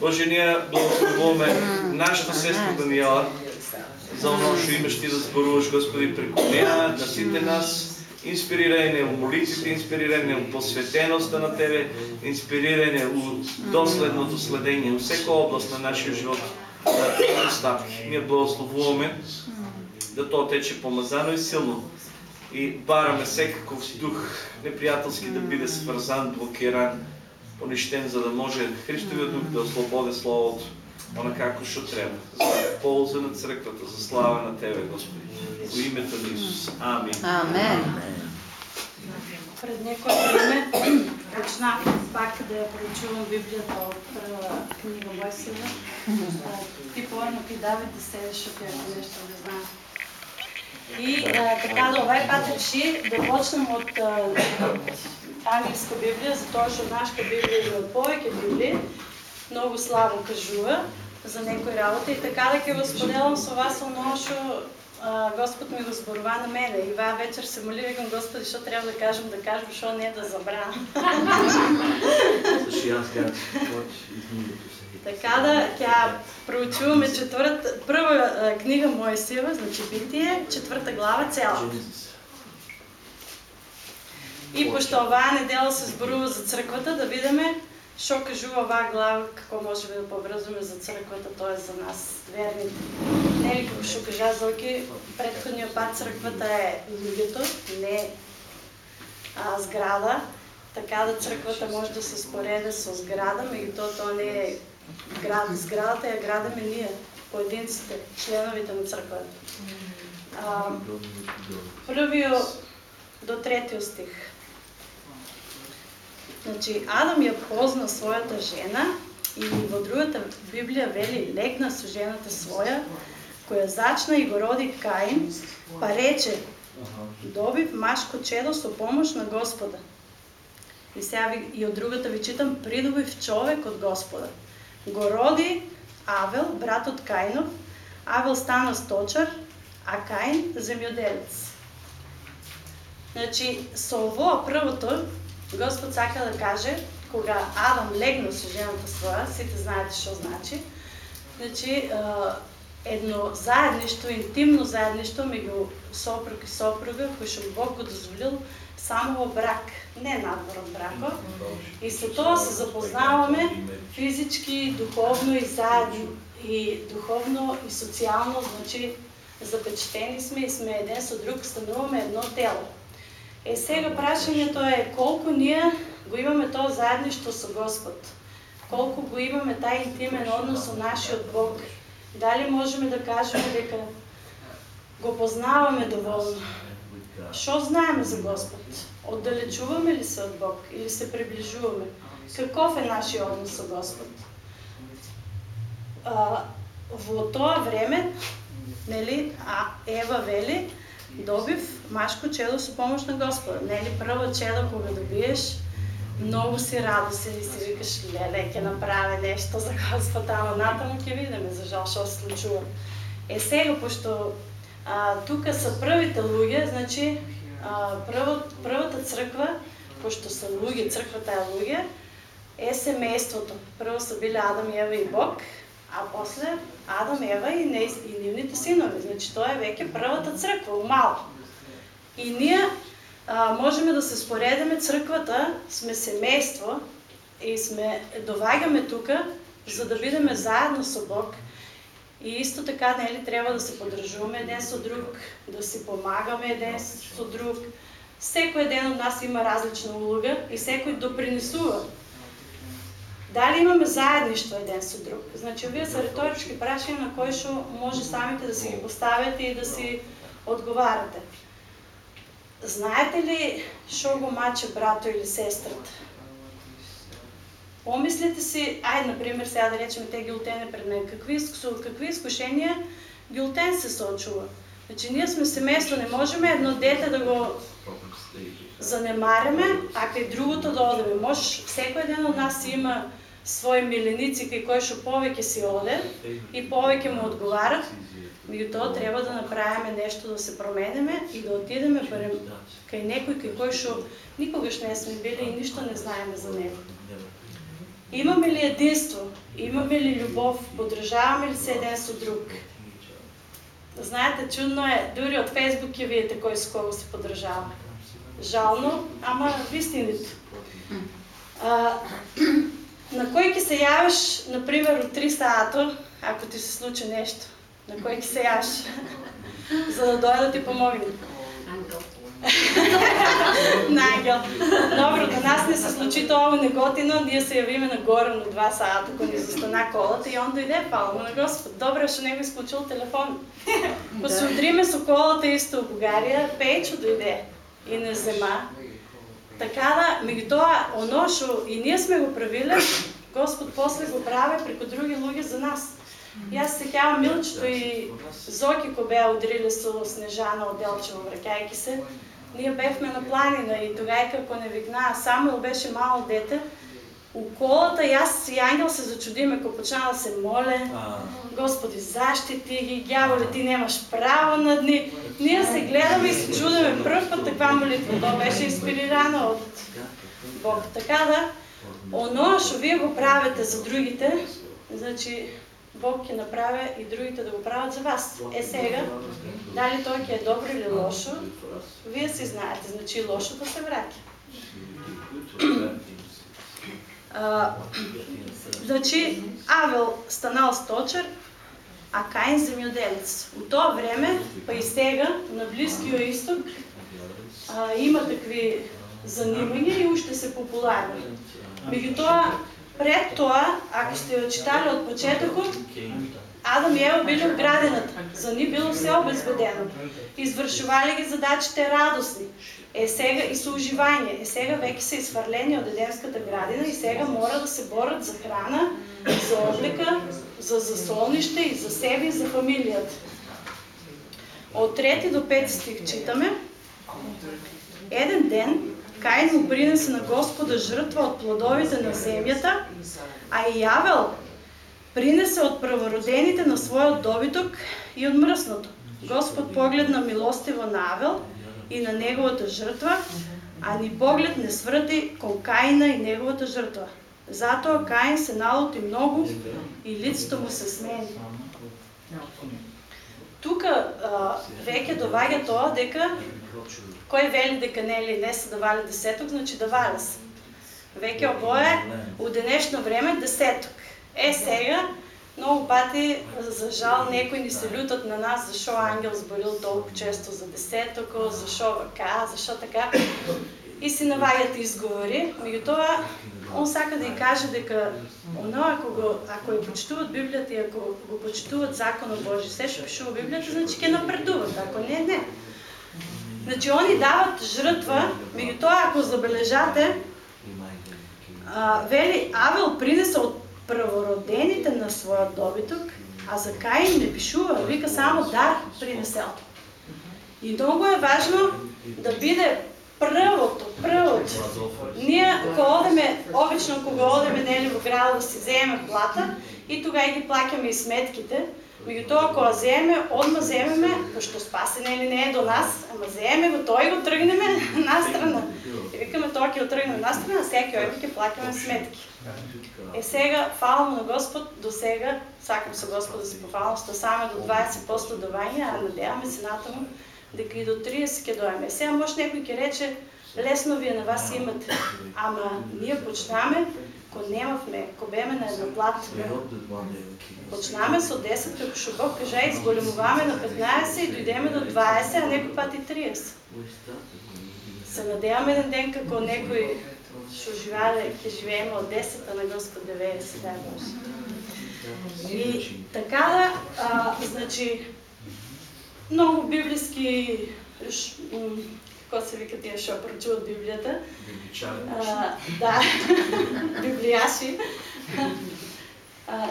Боже, ние благословуваме нашата сестра Даниела за оно што имаш ти да зборуваш, Господи, преку нея, на сите нас, инспирирање у молитвите, инспирирање у посветеността на Тебе, инспирирање у доследното следење у секоја област на нашия живот, да стапки. Ние благословуваме да то тече помазано и силно. И бараме секаков дух неприятелски да биде свързан, блокиран, понищен, за да може Христовият дух да ослободи Словото онака што треба. За полза на църквата, за слава на Тебе, Господи. Во името на Исус. Амин. Амен. Пред некое време почнах пак да я проучувам Библията от книга Мойсева. Ти порно ти Давид да седеш, ако нещо не знам. И а, така да овај пат реши да почнем от а, английска Библия, затоа што нашата Библия има повеќе Библии, много слабо кажува за некои работи и така да ќе го споделам со вас оно што Господ ми го зборува на мене. И ваа вечер се моли, викам, Господи, што трябва да кажем, да кажем, што не да забравам. така да ќе проучуваме четврта, прва книга Мојсиева, значи Битие, четврта глава цела. И пошто оваа недела се зборува за црквата, да видиме Што кажува оваа глава, како можеме да поврзуваме за црквата, тоа е за нас верните. Нели како што кажа Зоки, предходниот пат црквата е луѓето, не а, зграда, така да црквата може да се спореде со зграда, меѓутоа тоа не е град, зградата е градаме ние, поединците, членовите на црквата. А, првиот до третиот стих. Значи, Адам ја позна својата жена и во другата Библија вели легна со жената своја, која зачна и го роди Каин, па рече, добив машко чедо со помош на Господа. И сега ви, и од другата ви читам, придобив човек од Господа. Го роди Авел, брат од Каинов, Авел стана сточар, а Каин земјоделец. Значи, со ово Господ сака да каже, кога Адам легна со жената своја, сите знаете што значи, значи едно заедништво, интимно заедништво меѓу сопруг и сопруга, кој што Бог го дозволил само во брак, не надворен бракот. И со тоа се запознаваме физички, духовно и заедно, и духовно и социјално, значи запечатени сме и сме еден со друг, стануваме едно тело. Е, сега прашањето е колку ние го имаме тоа заедништво со Господ. Колку го имаме тај интимен однос со нашиот Бог. Дали можеме да кажеме дека го познаваме доволно? Што знаеме за Господ? Оддалечуваме ли се од Бог или се приближуваме? Каков е нашиот однос со Господ? А, во тоа време, нели, а Ева вели, добив машко чело со помош на Господа. Нели прво чело кога добиеш, многу си радосен и си викаш, леле, ќе направи нешто за Господ, ама натаму ќе видиме за жал што се случува. Е сега, пошто а, тука са првите луѓе, значи а, прво, првата црква, пошто са луѓе, црквата е луѓе, е семејството. Прво са биле Адам, Ева и Бог, а после Адам, Ева и, не, и нивните синови. Значи тоа е веќе првата црква, умало. И ние а, можеме да се споредиме црквата, сме семејство и сме доваѓаме тука за да бидеме заедно со Бог. И исто така, нели, треба да се подржуваме еден со друг, да си помагаме еден со друг. Секој еден од нас има различна улога и секој допринесува Дали имаме заедништво еден со друг? Значи, овие са риторички прашања на кои што може самите да си ги поставите и да си одговарате. Знаете ли што го маче брато или сестрата? Помислете си, ајде, например, сега да речеме те Гилтен е пред мен, какви, какви изкушения Гилтен се соочува? Значи, ние сме семейство, не можеме едно дете да го занемареме, а кај другото да одеме. Може, секој еден од нас има своји миленици кај кои што повеќе си оде и повеќе му одговарат, меѓутоа треба да направиме нешто да се променеме и да отидеме барем кај некој кај кој што никогаш не сме били и ништо не знаеме за него. Имаме ли единство? Имаме ли любов? Подражаваме ли се един с друг? Знаете, чудно е, дори от Фейсбук ги видите кой с кого се подражава. Жално, ама истините. А, на кой ки се явиш, например, от 3 сата, ако ти се случи нещо? На кой ки се явиш? За да дойда да ти помогне. на ангел. Добро, да нас не се случи това неготино, ние се явиме нагоре на два сата, ако ни застана колата и он дойде, палма на Господ. Добре, ще него изключил телефон. Посудриме с колата исто в Бугария, Пейчо дойде и не взема. Така да, меѓу тоа, оно што и ние сме го правиле, Господ после го прави преко други луѓе за нас. И аз се кявам Милчето и Зоки, ко беа удрили со Снежана од Делчево, враќајќи се, ние бевме на планина и тогава како не викна, Самуил беше мало дете, у колата и аз и Ангел се зачудиме, ако почна да се моле, Господи, защити ги, дяволе, ти немаш право над ни. Ние се гледаме и се чудиме пръв път таква молитва. То беше инспирирана от Бог. Така да, оно, що вие го правите за другите, значи Бог ќе направи и другите да го правят за вас. Е сега, дали той е добро или лошо, вие си знаете, значи лошото се значи, Авел станал сточар, а Каин земјоделец. У тоа време, па и сега, на Близкиот исток, а, има такви занимања и уште се популарни. Меѓутоа, пред тоа, ако сте ја читали од почетокот, Адам и Ева били в градината, за ни било все обезбедено. Извършували ги задачите радостни. Е сега и со уживање. Е сега веќе се изфрлени од Едемската градина и сега мора да се борат за храна, за облека, за засолниште и за себе и за фамилијата. Од трети до пет стих читаме. Еден ден Каин му принесе на Господа жртва от плодовите на земята, а и Явел принесе от правородените на своят добиток и от мръсното. Господ погледна милостиво на Авел и на неговата жртва, а ни поглед не свръти кон Каина и неговата жртва. Затоа Каин се налоти много и лицето му се смени. Тука веќе доваѓа тоа дека кој вели дека нели не се давали десеток, значи давали се. Веќе обое у денешно време десеток. Е, сега, много пати, за жал, некои ни се лютат на нас, защо ангел сборил толкова често за десетоко, защо вака, защо така. И си наваѓат изговори. Меѓутоа, он сака да ја каже дека оно ако го ако ја почитуват Библијата и ако го почитуват законот Божи, се што пишува Библијата, значи ќе напредуват, ако не, не. Значи они дават жртва, меѓутоа ако забележате, а, вели Авел принесе од правородените на своя добиток, а за Каин не пишува, вика само дар принесел. И много е важно да биде првото, првото. Ние, кога одеме, обично кога одеме нели во града да си земеме плата и тогава ги плакаме и сметките, Меѓутоа, кога земеме, одма земеме, пошто спасене или не е до нас, ама земеме го, тој го тргнеме настрана. И викаме, тоа ќе го тргнеме настрана, секи ој ќе плакаме сметки. Е сега, фала на Господ, до сега, сакам со Господ да се пофалам, што саме до 20% давање, а надеваме се натаму дека и до 30 ќе доеме. Сега може некој ќе рече, лесно вие на вас имате, ама ние почнаме, ко немавме, ко беме на една плат. Почнаме со 10, како што Бог кажа, изголемуваме на 15 и дојдеме до 20, а некој пат и 30. Се надеваме еден ден како некој ќе живееме од 10 на Господ 90, дай Боже. И така а, значи, много библиски, какво се вика тия, што прочуват Библията. А, да, библияши. А,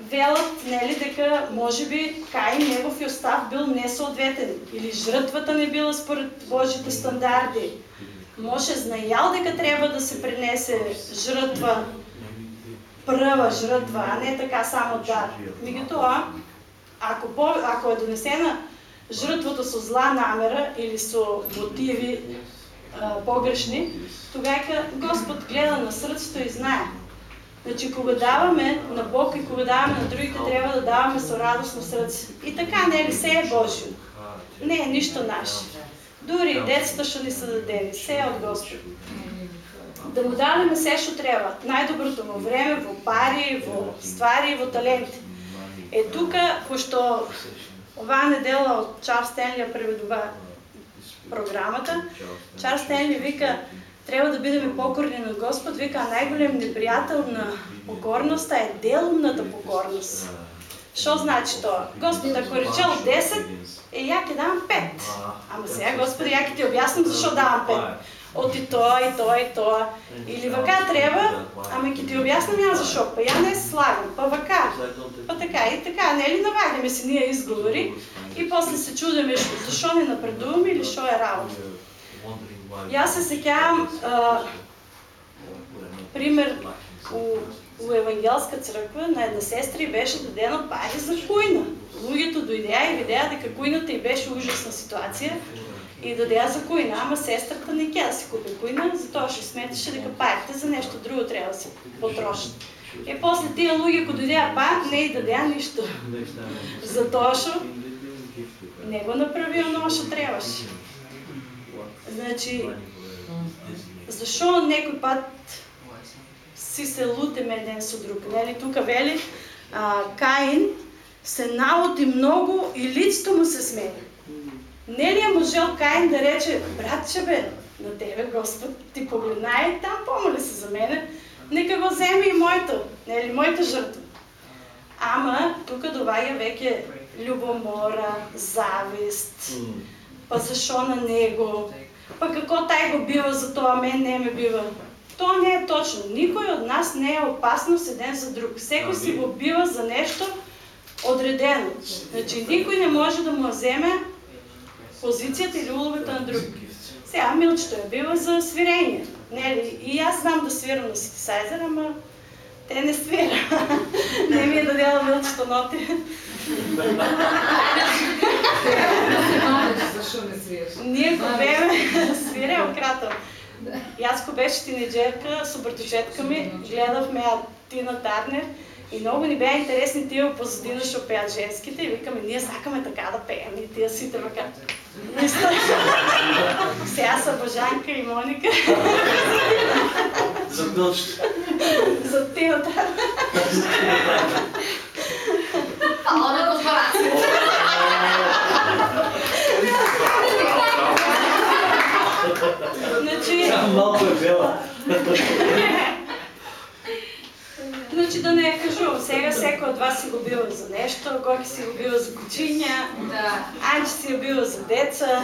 велат, нели, дека може би Каин негов и остав бил несъответен или жртвата не била според Божите стандарти може знаел дека треба да се принесе жртва, прва жртва, а не така само дар. Меѓутоа, ако, ако е донесена жртвата со зла намера или со мотиви а, погрешни, тогава Господ гледа на срцето и знае. Значи, кога даваме на Бог и кога даваме на другите, трябва да даваме с радостно сърце. И така, не ли се е Божие? Не е нищо наше. Дори децата ще ни са дадени. Все е от Господ. Да му даваме се, що трябва. Най-доброто во време, во пари, во ствари, во таленти. Е тука, пошто оваа недела од Чарлз Стенли ја преведува програмата, Чарлз Стенли вика трябва да бидеме покорни на Господ, вика най-голем неприятел на покорността е делумната покорност. Що значи това? Господ, ако речел 10, е, я ке давам 5. Ама сега, Господи, я ти обяснам защо давам 5. От и тоа, и тоа, и тоа. Или вака трябва, ама ке ти обяснам я защо. Па я не слагам, па вака. Па така и така, не ли навагаме си ние изговори и после се чудиме защо не напредуваме или що е работа. Аз се сеќавам пример у, у Евангелска црква на една сестра и беше дадено пари за куйна. Луѓето дојдеа и видеа дека куйната и беше ужасна ситуација и дадеа за куйна, ама сестрата не ќе си купи куйна, затоа што сметеше дека парите за нешто друго треба да се потрошат. И после тие луѓе кои дојдеа па, не и дадеа ништо. Затоа што не го направи оно што требаше. Значи, защо некој пат си се лутеме еден со друг? Нели тука вели а, Каин се налути много и лицето му се смени. Не ли е можел Каин да рече, братче бе, на тебе Господ ти погледна и там помоли се за мене, нека го вземе и моето, нели, моята жртва. Ама тук доваѓа веќе любомора, завист, па защо на него, па какво тай го бива за това, мен не ме бива. То не е точно. Никой от нас не е опасност един за друг. Всеки си го бива за нещо отредено. Значи никой не може да му вземе позицията или уловата на друг. Сега Милчето е била за свирение. Не ли? И аз знам да свирам на синтесайзер, ама те не свира. не ми е дадела Милчето ноти. Защо не свираш? Ние го беме свирел кратък. И аз ако беше тинеджерка с братовчетка ми, гледахме Тина Тарнер и много ни бяха интересни тия позадина, ще пеят женските и викаме, ние сакаме така да пеем и тия сите вака. Сега са Божанка и Моника. За дължите. За Тина Тарнер. Фала на корпорацията. Значи, Малко е бела. значи да не я кажувам, сега всеки от вас си го била за нещо, Гоки си го била за кучиня, Да. Анчи си го била за деца,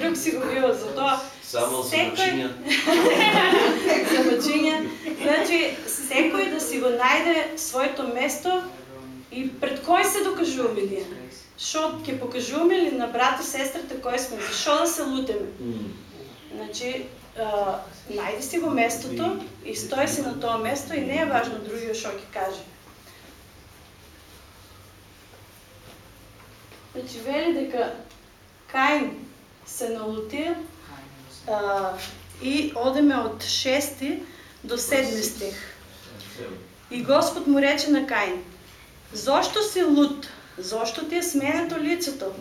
друг си го била за това. Само за мъчиня. за. Значи, всекой да си го найде своето место и пред кой се докажуваме ние. Що ќе покажуваме ли на брата, сестрата, кой сме? Защо да се лутеме? Значи, а, найди си го местото и стой си на това место и не е важно другия що ќе каже. Значи, вели дека Каин се налути а, и одеме от 6 до 7 стих. И Господ му рече на Каин, Зошто си лут? Зошто ти е сменето лицето?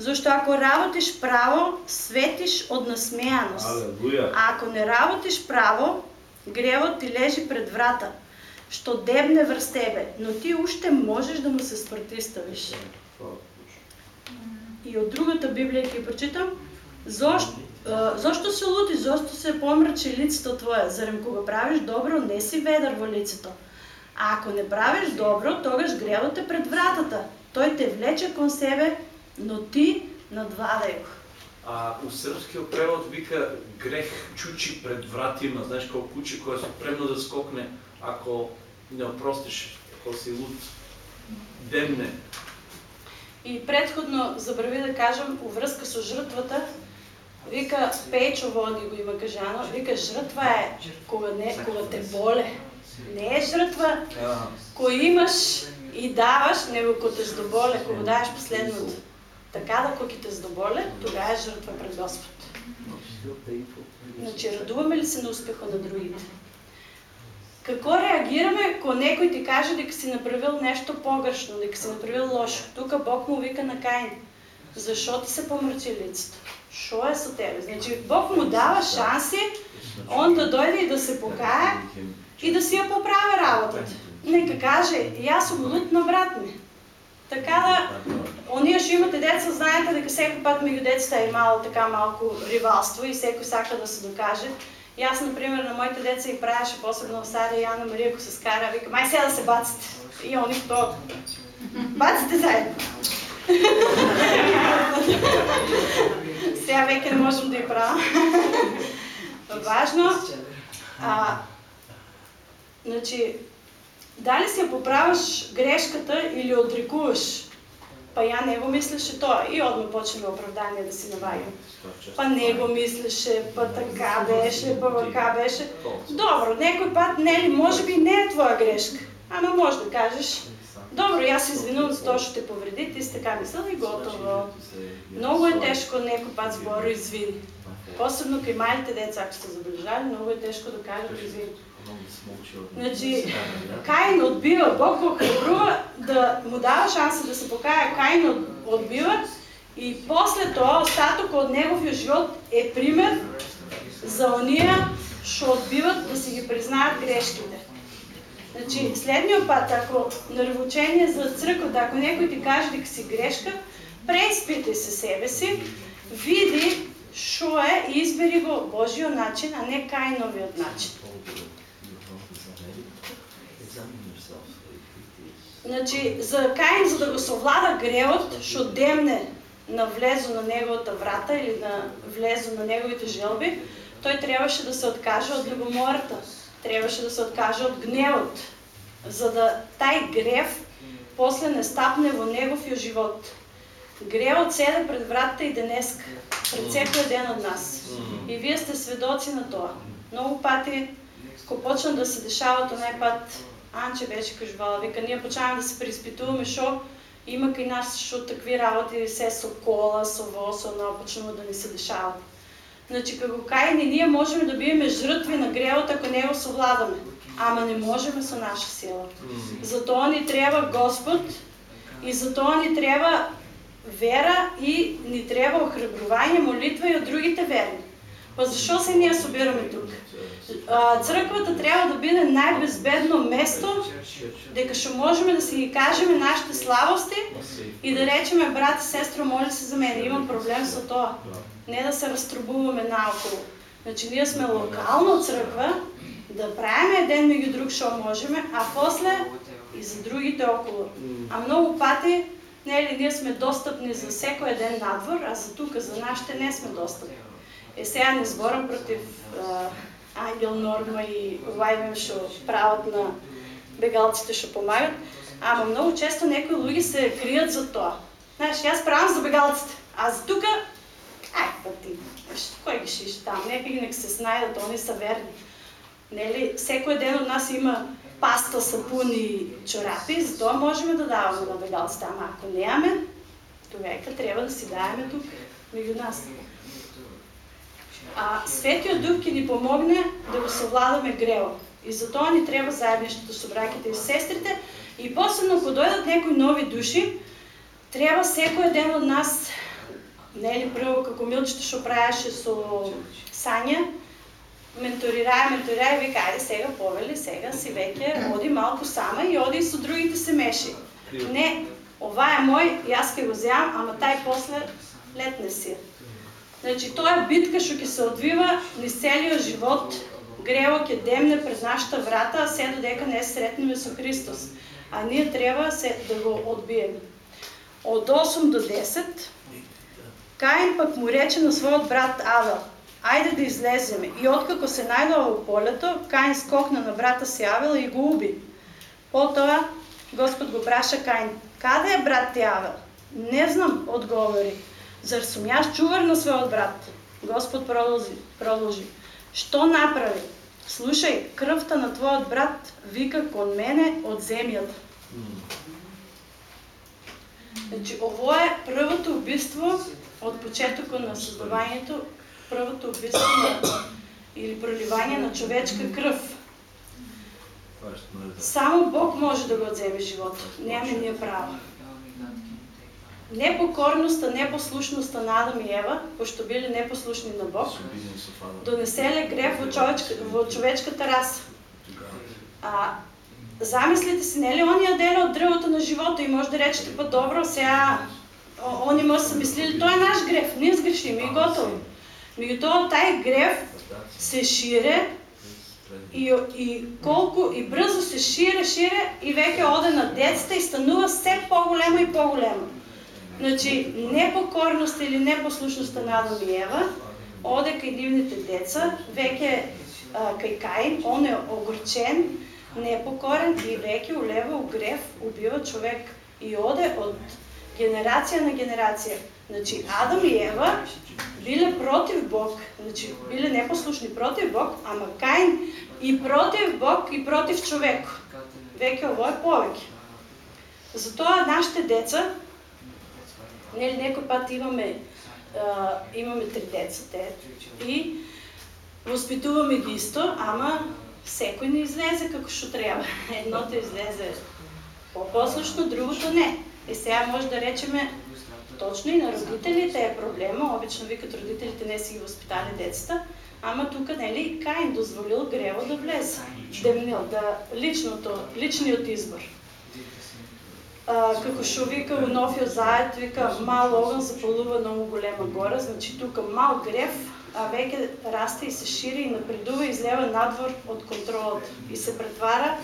Зашто ако работиш право, светиш од насмеяност. Алелуя. А ако не работиш право, гревот ти лежи пред врата, што дебне врз тебе, но ти уште можеш да му се спротиставиш. И от другата Библия ќе прочитам, а, зошто се лути, зошто се помрачи лицето твое, зарем кога правиш добро, не си ведар во лицето. А ако не правиш добро, тогаш гревот е пред вратата. Той те влече кон себе, но ти надвадај го. А у српскиот превод вика грех чучи пред вратима, знаеш како куче кое е спремно да скокне ако не опростиш, ако си луд. Демне. И предходно забрави да кажам, увръзка со жртвата, вика Пейчо води го има кажано, вика жртва е кога, не, кога те боле. Не е жртва кој имаш и даваш, него кога те здоболе, кога даваш последното. Така да кога те здоболе, тогава е жртва пред Господ. Значи, радуваме ли се на успеха на другите? Какво реагираме, ако некој ти каже дека си направил нещо погрешно, дека си направил лошо? Тука Бог му вика на Каин. Защо ти се помрачи лицето? Що е со тебе? Значи Бог му дава шанси он да дойде и да се покае и да си я поправи работата. Нека каже, и аз съм луд на брат ми. Така да, ония ще имате деца, знаете дека всеки път меѓу децата е имало така малко ривалство и всеки сака да се докаже. И аз, например, на моите деца и правеше, посебно в Сара и Ана Мария, ако се скара, вика, май сега да се баците. И они то, баците заедно. сега веќе не можем да я правим. Важно, а, значи, дали я поправаш грешката или отрекуваш? Па ја не го мислеше тоа и одма почнеме оправдание да си наваѓам. Па не го мислеше, па така беше, па вака беше. Добро, некој пат, нели, може би не е твоја грешка. Ама може да кажеш, добро, јас се извинувам за тоа што те повреди, ти си така мислел и готово. Многу е тешко некој пат збора извини. Посебно кај малите деца, ако сте забележали, многу е тешко да кажат извини. Значи, Каин отбива, Бог го храбрува да му дава шанса да се покая, Каин отбива и после тоа остаток од неговиот живот е пример за оние што отбиват да си ги признаат грешките. Значи, следниот пат, ако на ревучение за црквата, ако некој ти каже дека си грешка, преиспитай се себе си, види што е и избери го Божиот начин, а не Каиновиот начин. Значи, за Каин, за да го совлада гревот, што демне на влезо на неговата врата или на влезо на неговите желби, той трябваше да се откаже от любомората, трябваше да се откаже от гневот, за да taj грев после не стапне во неговиот живот. Гревот седе пред вратата и денеска, пред секој ден од нас. И вие сте сведоци на тоа. Многу пати, кога почнат да се дешават онај пат, Анче беше кажувала, вика, ние почнаваме да се преизпитуваме, шо има кај нас шо такви работи, се со кола, со во, со оно, почнува да ни се дешават. Значи, како кајни, ние можеме да биеме жртви на гревот, ако не го совладаме. Ама не можеме со наша сила. Затоа ни треба Господ и затоа ни треба вера и ни треба охрабрување, молитва и од другите верни. Па защо се ние собираме тук? Църквата трябва да биде най-безбедно место, дека ще можем да си ги кажем нашите слабости и да речеме, брат и сестро, моли се за мен, имам проблем с това. Не да се разтрубуваме наоколо. Значи ние сме локална църква, да правим един меѓу друг, що можем, а после и за другите около. А много пати, нели, ние сме достъпни за всеко един надвор, а за тук, за нашите не сме достъпни. Е, сега не зборам против а, Ангел Норма и Лайвен, што прават на бегалците што помагат, ама много често некои луѓе се крият за тоа. Знаеш, јас правам за бегалците, а за тука, ај, па ти, кој ги шиш там, нека ги нека се снајдат, они са верни. Нели, секој ден од нас има паста, сапун и чорапи, затоа можеме да даваме на бегалците, ама ако неаме, тогава треба да си даваме тук, меѓу нас. А Светиот Дух ќе ни помогне да го совладаме грево. И затоа ни треба заедништото со браките и сестрите. И посебно, ако дојдат некои нови души, треба секој ден од нас, нели прво како Милчето што правеше со Сања, менторирае, менторирае и вика, ајде сега повели, сега си веќе оди малку сама и оди со другите се меши. Не, ова е мој, јас ќе го земам, ама тај после летне си. Значи, тоа е битка што ќе се одвива низ целиот живот, грево ќе демне пред нашата врата, се додека не сретнеме со Христос. А ние треба се да го одбиеме. Од 8 до 10, Каин пак му рече на својот брат Авел, ајде да излеземе. И откако се најдова во полето, Каин скокна на брата си Авел и го уби. Потоа Господ го праша Каин, каде е брат ти Авел? Не знам, одговори. Зар сум јас чувар на својот брат? Господ продолжи, продолжи. Што направи? Слушај, крвта на твојот брат вика кон мене од земјата. Значи, ово е првото убиство од почетокот на создавањето, првото убиство на, или проливање на човечка крв. Само Бог може да го отземе живота. Нямаме ние право. Непокорността, непослушността на Адам и Ева, пошто били непослушни на Бог, донеселе грех во, човечка, во човечката раса. А, замислите си, не ли он яделе от древото на живота и може да речете, па добро, сега они може са мислили, той е наш грех, ние сгрешим и готово. Меѓутоа, тај грев се шире и, и колку и брзо се шире, шире и веќе оде на децата и станува се по-големо и по-големо. Значи, непокорност или непослушността на Адам и Ева оде кај нивните деца, веќе кај Каин, он е огорчен, непокорен и веќе улева у грев, убива човек и оде од генерација на генерација. Значи, Адам и Ева биле против Бог, значи биле непослушни против Бог, ама Каин и против Бог и против човек. Веќе ово е повеќе. Затоа нашите деца, нели некој пат имаме а, имаме три деца те и воспитуваме ги исто, ама секој не излезе како што треба. Едното излезе по-послушно, другото не. И сега може да речеме точно и на родителите е проблема. Обично викат родителите не си ги възпитали децата, ама тук нели Каин дозволил грево да влезе. Да, да личното, личниот избор. А, како што вика во Новиот Завет, вика мал оган запалува многу голема гора, значи тука мал грев, а веќе расте и се шири и напредува и излева надвор од контролот и се претвара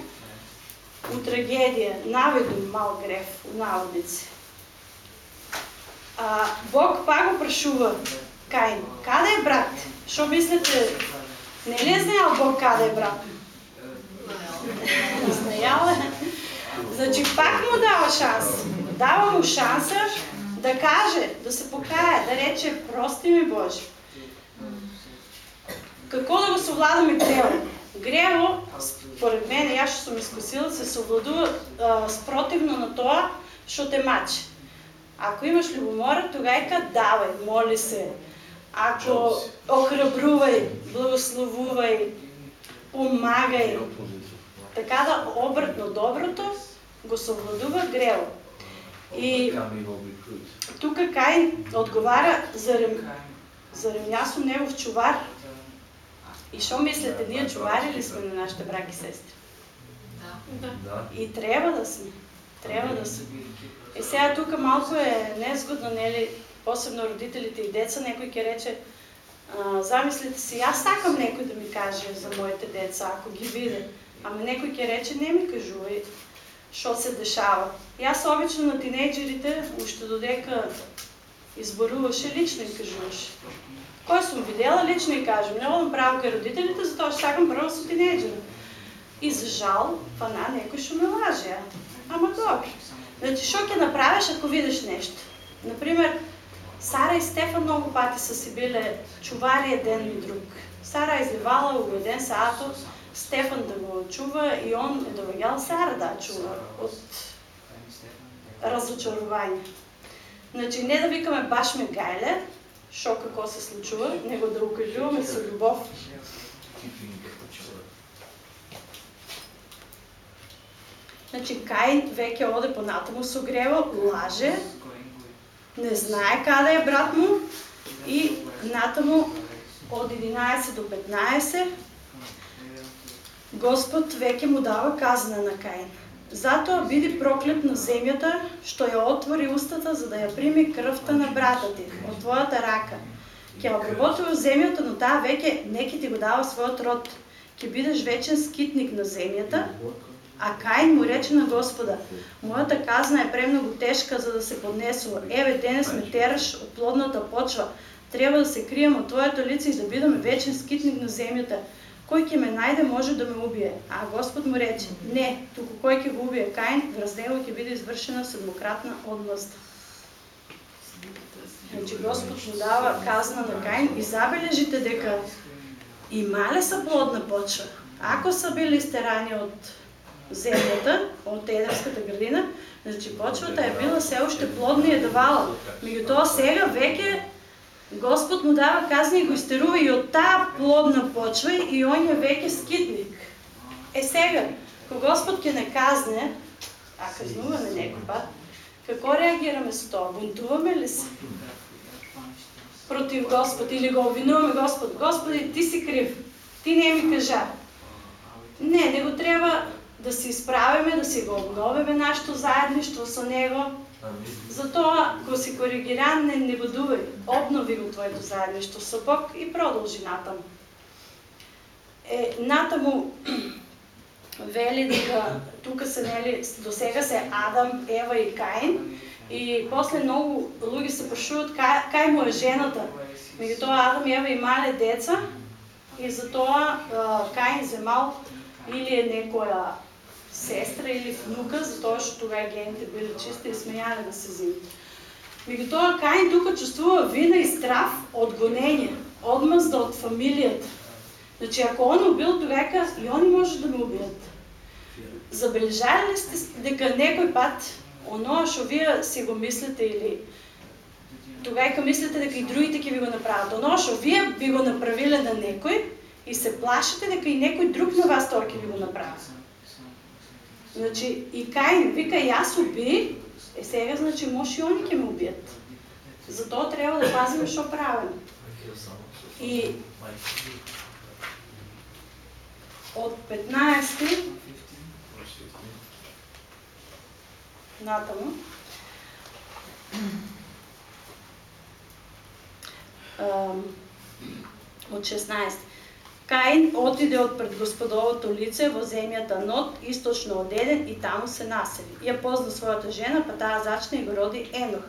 у трагедија, наведен мал грев, у наводници. А, Бог пак го прашува Каин, каде е брат? Што мислите? Не ли е знаел Бог каде е брат? Знаел е. Значи пак му дава шанс. Дава му шанса да каже, да се покае, да рече прости ми Боже. Како да го совладаме грево? Грево, според мене, јас што сум искусила, се совладува а, спротивно на тоа што те мачи. Ако имаш любомора, тогајка давај, моли се. Ако охрабрувај, благословувај, помагај. Така да обратно доброто го совладува грево. И тука Каин одговара зарем, зарем јас сум негов чувар. И што мислите, ние чувари ли сме на нашите браки сестри? И треба да сме. Треба да сме. И сега тук малко е незгодно, нели, посебно родителите и деца, некој ќе рече, а, замислите си, аз сакам некој да ми каже за моите деца, ако ги виде. Ама некој ќе рече, не ми кажувај што се дешава. И аз обично на тинејџерите, уште додека изборуваше, лично им кажуваше. Кој сум видела, лично и одам право кај родителите, затоа што сакам прво со тинејџери. И за жал, па на некој што ме лаже. Ама добро. Значи, што ќе направиш ако видиш нешто? Например, Сара и Стефан многу пати са си биле чувари еден и друг. Сара изливала у еден саато, Стефан да го чува и он е довеѓал Сара да чува од разочарување. Значи, не да викаме баш ме гајле, што како се случува, него да укажуваме со љубов. Значи, Каин веќе оде понатаму со грево, лаже, не знае каде е брат му и натаму од 11 до 15 Господ веќе му дава казна на Каин. Затоа биди проклет на земјата што ја отвори устата за да ја прими крвта на брата ти од твојата рака. Ќе обработува земјата, но таа веќе не ќе ти го дава својот род. Ќе бидеш вечен скитник на земјата, а Каин му рече на Господа, мојата казна е премногу тешка за да се поднесува. Еве денес ме тераш од плодната почва. Треба да се крием од твоето лице и да бидам вечен скитник на земјата. Кој ќе ме најде може да ме убие. А Господ му рече, не, туку кој ќе го убие Каин, врз него ќе биде извршена седмократна одмъст. Значи Господ му дава казна на Каин и забележите дека и мале са плодна почва. Ако са били стерани од земјата, од Едемската градина, значи почвата е била се уште плодна и е давала. Меѓутоа сега веќе Господ му дава казни и го изтерува и од таа плодна почва и он е веќе скитник. Е сега, Кога Господ ќе не казне, а казнуваме некој пат, реагираме со тоа? Бунтуваме ли се? Против Господ или го обвинуваме Господ? Господи, ти си крив. Ти не ми кажа. Не, него треба да се изправиме, да си го обновиме нашето заедништво со него. Затоа, кога си коригиран, не, не обнови го твоето заедништво со Бог и продолжи натаму. Е, натаму вели дека тука се нели до сега се Адам, Ева и Каин и после многу луѓе се прашуваат кај, кај му е жената. Меѓутоа Адам и Ева имале деца и затоа Каин земал или е некоја сестра или внука, затоа што тогава гените били чисти и смејале да се земат. Меѓутоа Каин тука чувствува вина и страф од гонење, одмазда од фамилијата. Значи, ако он убил човека, и они може да ме убият. Забележали ли сте дека некој пат, оно што вие си го мислите или тогава мислите дека и другите ќе ви го направат. Оно што вие би го направиле на некој и се плашите дека и некој друг на вас тоа ќе ви го направи. Значи, и Каин вика, јас уби, е сега, значи, може и они ќе ме убият. Затоа треба да пазиме што правиме. И од 15 натаму од 16 Каин отиде од пред Господовото лице во земјата Нот, источно од Еден и таму се насели. Ја позна својата жена, па таа зачна и го роди Енох.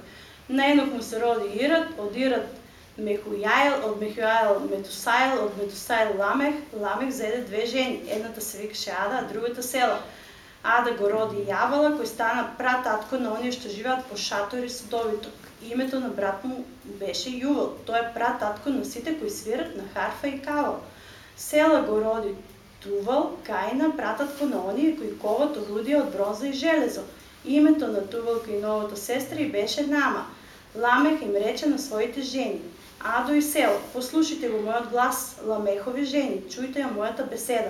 На Енох му се роди Ират, од Ират Мехујаел, од Мехујаел Метусаел, од Метусаел Ламех. Ламех заеде две жени. Едната се викаше Ада, а другата Села. Ада го роди Јавала, кој стана прататко на оние што живеат по шатори со Довиток. Името на брат му беше Јувал. Тој е прататко на сите кои свират на харфа и кавал. Села го роди Тувал, Каина, прататко на оние кои коват орудија од бронза и железо. Името на Тувалка и новата сестра и беше Нама. Ламех им рече на своите жени. Адо и Сел, послушайте го мојот глас, ламехови жени, чујте ја мојата беседа.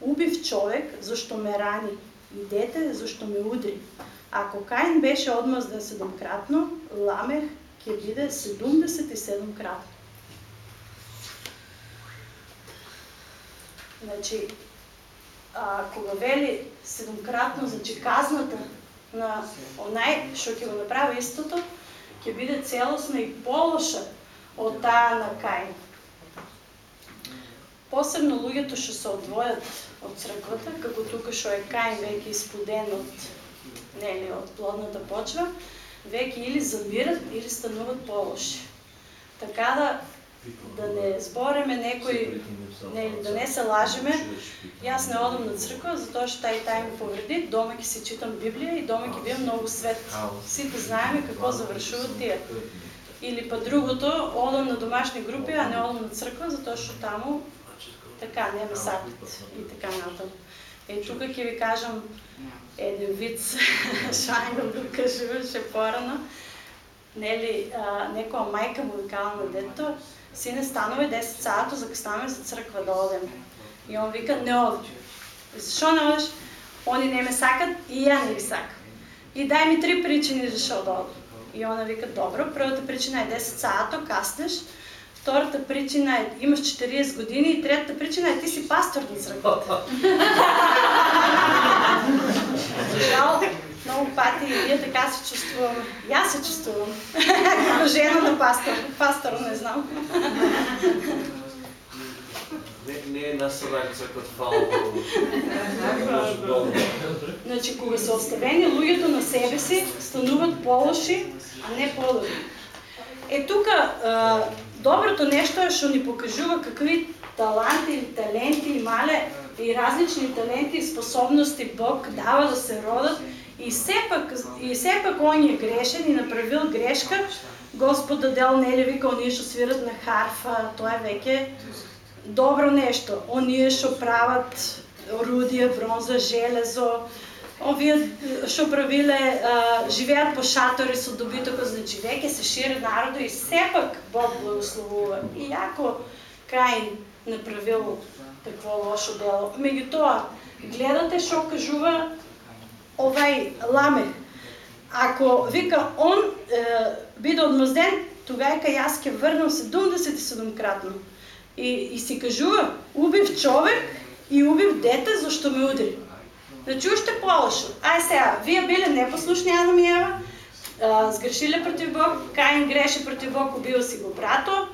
Убив човек, зашто ме рани, и дете, зашто ме удри. Ако Каин беше одмазден седомкратно, Ламех ќе биде 77 кратно. Значи, а, кога вели седомкратно, значи казната на онај што ќе го направи истото, ќе биде целосна и полоша од таа на Каин. Посебно луѓето што се одвојат од црквата, како тука што е Каин веќе испуден од нели од плодната почва, веќе или замират или стануваат полоши. Така да да не збореме некој, не, да не се лажеме. Јас не одам на црква, затоа што тај тај ми повреди, дома ќе си читам Библија и дома ќе биам многу свет. Сите знаеме како завршуваат тие. Или па другото, одам на домашни групи, а не одам на црква, затоа што таму така не ме сакат и така натаму. Е, тука ќе ви кажам еден виц, шајно го кажуваше порано. Нели, а, некоја мајка му викала на детето, сине станови 10 сато, закъснаме за црква да одем. И он вика, не одам. Защо не одиш? Они не ме сакат и ја не ви сакам. И дай ми три причини защо да одам. И она вика, добро, првата причина е 10 сато, каснеш. Втората причина е имаш 40 години и третата причина е ти си пастор на църквата. Жал, много пати и ние така се чувствуваме. И аз се чувствувам. Като жена на пастор. Пастор не знам. Не, не е насрак като фалко. Значи, кога са оставени луѓето на себе си, стануват по-лоши, а не по-добри. Е, тук доброто нещо е, што ни покажува какви таланти или таленти имале и различни таленти и способности Бог дава да се родат и сепак, и сепак он е грешен и направил грешка, Господ дадел нели вика оние што свират на харфа, тоа е веќе добро нешто. Оние што прават орудија, бронза, железо, овие што правиле а, живеат по шатори со добитокот, значи веќе се шири народо и сепак Бог благословува. И ако Каин направил такво лошо дело. Меѓутоа, гледате што кажува овај Ламех. Ако вика он е, биде одмазден, тогава јас ќе врнам 77 кратно. И, и си кажува, убив човек и убив дете зашто ме удари. Значи уште полошо. Сега, вие биле непослушни Адам и Ева, а, сгрешиле против Бог, Каин греше против Бог, убил си го брато,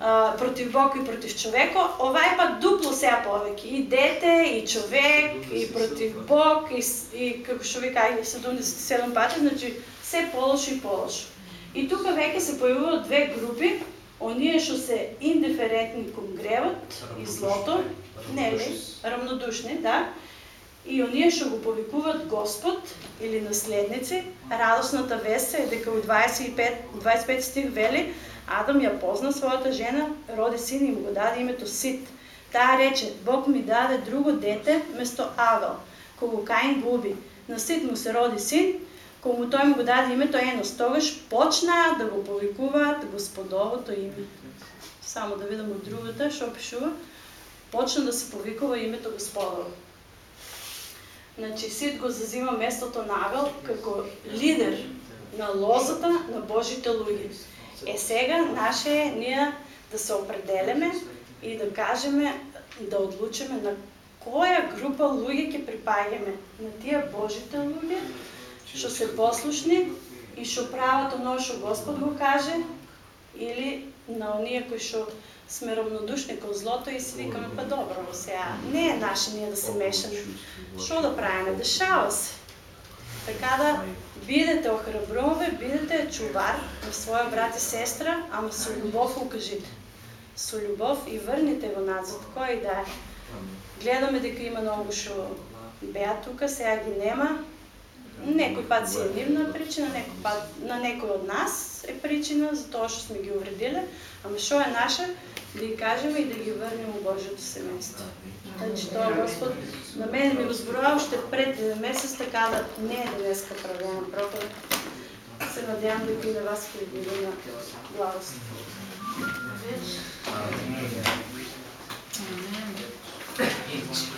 а, против Бог и против човеко, овај пак дупло сега повеќе. И дете, и човек, и против Бог, и, и како што ви кажа, 77 пати, значи се полошо и полошо. И тука веќе се појавуваат две групи, оние што се индиферентни кон гревот и злото, нели, равнодушни, да, и оние што го повикуваат Господ или наследници, радосната вест е дека у 25, 25 стих вели, Адам ја позна својата жена, роди син и му го даде името Сит. Таа рече, Бог ми даде друго дете место Авел, кого Каин губи. На Сит му се роди син, кому тој му го даде името Енос. Тогаш почнаа да го повикуваат Господовото име. Само да видам од другата, што пишува. Почна да се повикува името Господово. Значи Сит го зазима местото на Авел како лидер на лозата на Божите луѓе. Е сега наше е ние да се определяме и да кажеме, да одлучиме на која група луѓе ќе припаѓаме. На тие Божите луѓе, што се послушни и што прават оно што Господ го каже, или на оние кои што сме равнодушни кон злото и си викаме, па добро, сега не е наше ние да се мешаме. Што да правиме? Дешава се. Така да бидете охраброве, бидете чувар на своя брат и сестра, ама со љубов укажите. Со љубов и врните го назад, кој и да е. Гледаме дека има многу што беа тука, сега ги нема. Некој пат си е нивна причина, некој пат на некој од нас е причина за тоа што сме ги увредиле, ама што е наше, да ги кажеме и да ги врнеме у Божјото тъй, че Господ на мен ми възборува още пред така такава не е днеска правена проповед. Се надявам да ви на вас хиляди на благост. Amen.